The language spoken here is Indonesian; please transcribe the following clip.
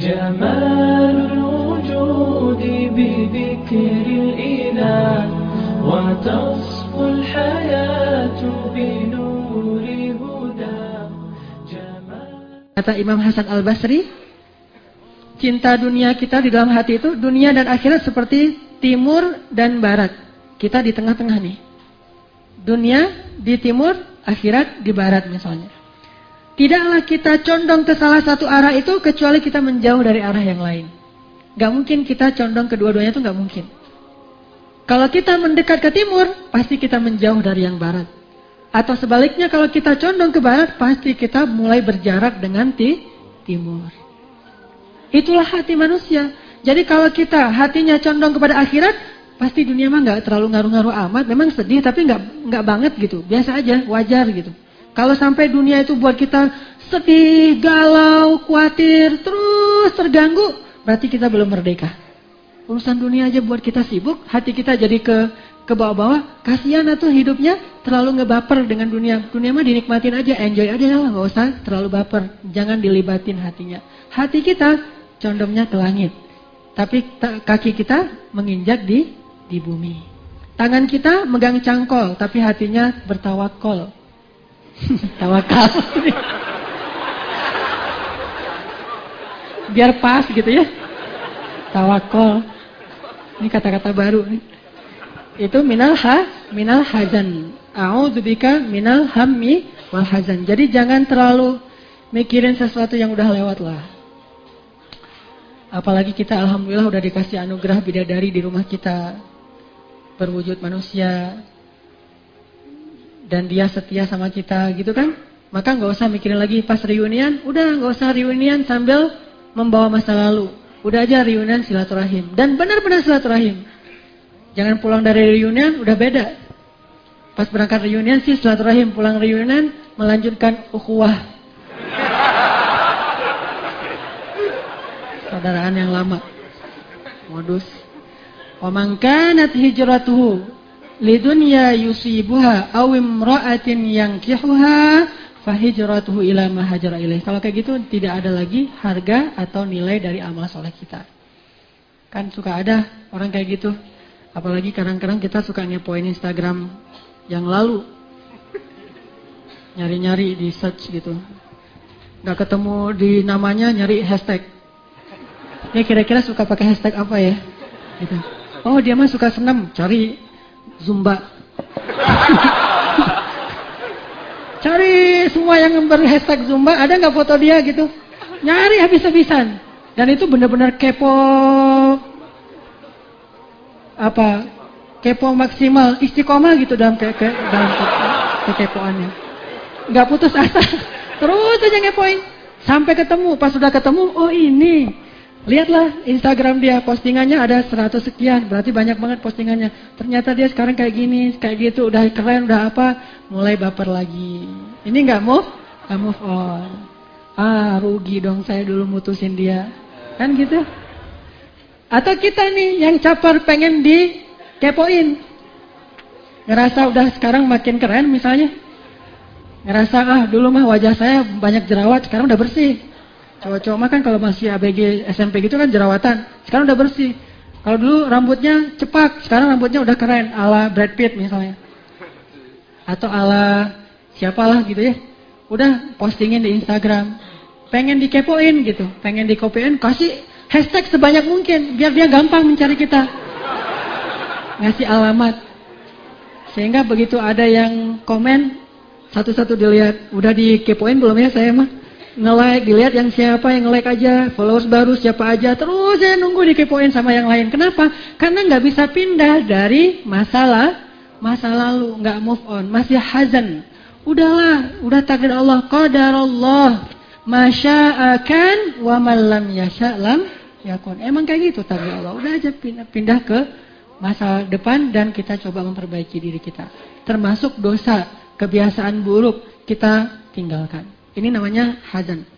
جمال الوجود بذكر الإله وتصفو الحياة بنور هدى جمال Kata Imam Hasan Al-Basri, cinta dunia kita di dalam hati itu, dunia dan akhirat seperti timur dan barat. Kita di tengah-tengah nih. Dunia di timur, akhirat di barat misalnya. Tidaklah kita condong ke salah satu arah itu kecuali kita menjauh dari arah yang lain. Gak mungkin kita condong kedua-duanya itu gak mungkin. Kalau kita mendekat ke timur, pasti kita menjauh dari yang barat. Atau sebaliknya kalau kita condong ke barat, pasti kita mulai berjarak dengan ti timur. Itulah hati manusia. Jadi kalau kita hatinya condong kepada akhirat, pasti dunia mah nggak terlalu ngaruh-ngaruh amat. Memang sedih tapi nggak nggak banget gitu, biasa aja, wajar gitu. Kalau sampai dunia itu buat kita sedih, galau, khawatir, terus terganggu, berarti kita belum merdeka. Urusan dunia aja buat kita sibuk, hati kita jadi ke ke bawah-bawah, kasihan atau hidupnya terlalu ngebaper dengan dunia. Dunia mah dinikmatin aja, enjoy aja lah, nggak usah terlalu baper. Jangan dilibatin hatinya. Hati kita condongnya ke langit. Tapi kaki kita menginjak di di bumi. Tangan kita megang cangkol, tapi hatinya bertawakol. Tawakal. Biar pas gitu ya. Tawakal. Ini kata-kata baru nih. Itu minal ha, minal hazan. A'udzubika minal hammi wal hazan. Jadi jangan terlalu mikirin sesuatu yang udah lewat lah. Apalagi kita alhamdulillah udah dikasih anugerah bidadari di rumah kita. Berwujud manusia, dan dia setia sama kita gitu kan maka nggak usah mikirin lagi pas reunian. Udah nggak usah reunian sambil membawa masa lalu. Udah aja reunian silaturahim. Dan benar-benar silaturahim. Jangan pulang dari reunian udah beda. Pas berangkat reunian sih silaturahim pulang reunian melanjutkan ukhuwah. Saudaraan yang lama. Modus. Wa man kanat hijratuhu lidunya yusibuha aw imra'atin yankihuha fahijratuhu ila ma hajara ilaih. Kalau kayak gitu tidak ada lagi harga atau nilai dari amal soleh kita. Kan suka ada orang kayak gitu. Apalagi kadang-kadang kita suka ngepoin Instagram yang lalu. Nyari-nyari di search gitu. Gak ketemu di namanya nyari hashtag. Ya kira-kira suka pakai hashtag apa ya? Gitu. Oh dia mah suka senam, cari Zumba. Cari semua yang hashtag Zumba, ada nggak foto dia gitu? Nyari habis-habisan. Dan itu benar-benar kepo apa kepo maksimal istiqomah gitu dalam ke, ke dalam ke, kekepoannya nggak putus asa terus aja ngepoin sampai ketemu pas sudah ketemu oh ini Lihatlah Instagram dia postingannya ada 100 sekian, berarti banyak banget postingannya. Ternyata dia sekarang kayak gini, kayak gitu, udah keren, udah apa, mulai baper lagi. Ini nggak move, nggak move on. Ah rugi dong saya dulu mutusin dia, kan gitu. Atau kita nih yang caper pengen di kepoin, ngerasa udah sekarang makin keren misalnya, ngerasa ah dulu mah wajah saya banyak jerawat, sekarang udah bersih. Cowok-cowok mah kan kalau masih ABG SMP gitu kan jerawatan. Sekarang udah bersih. Kalau dulu rambutnya cepak, sekarang rambutnya udah keren ala Brad Pitt misalnya. Atau ala siapalah gitu ya. Udah postingin di Instagram. Pengen dikepoin gitu, pengen dikopiin, kasih hashtag sebanyak mungkin biar dia gampang mencari kita. Ngasih alamat. Sehingga begitu ada yang komen satu-satu dilihat, udah dikepoin belum ya saya mah? Nge-like, dilihat yang siapa yang nge-like aja, followers baru siapa aja, terus saya nunggu dikepoin sama yang lain. Kenapa? Karena nggak bisa pindah dari masalah masa lalu, nggak move on, masih hazan. Udahlah, udah takdir Allah, qadar Allah, masya'akan wa malam yasha lam yakun. Emang kayak gitu takdir Allah. Udah aja pindah, pindah ke masa depan dan kita coba memperbaiki diri kita. Termasuk dosa, kebiasaan buruk kita tinggalkan. Ini namanya hazan.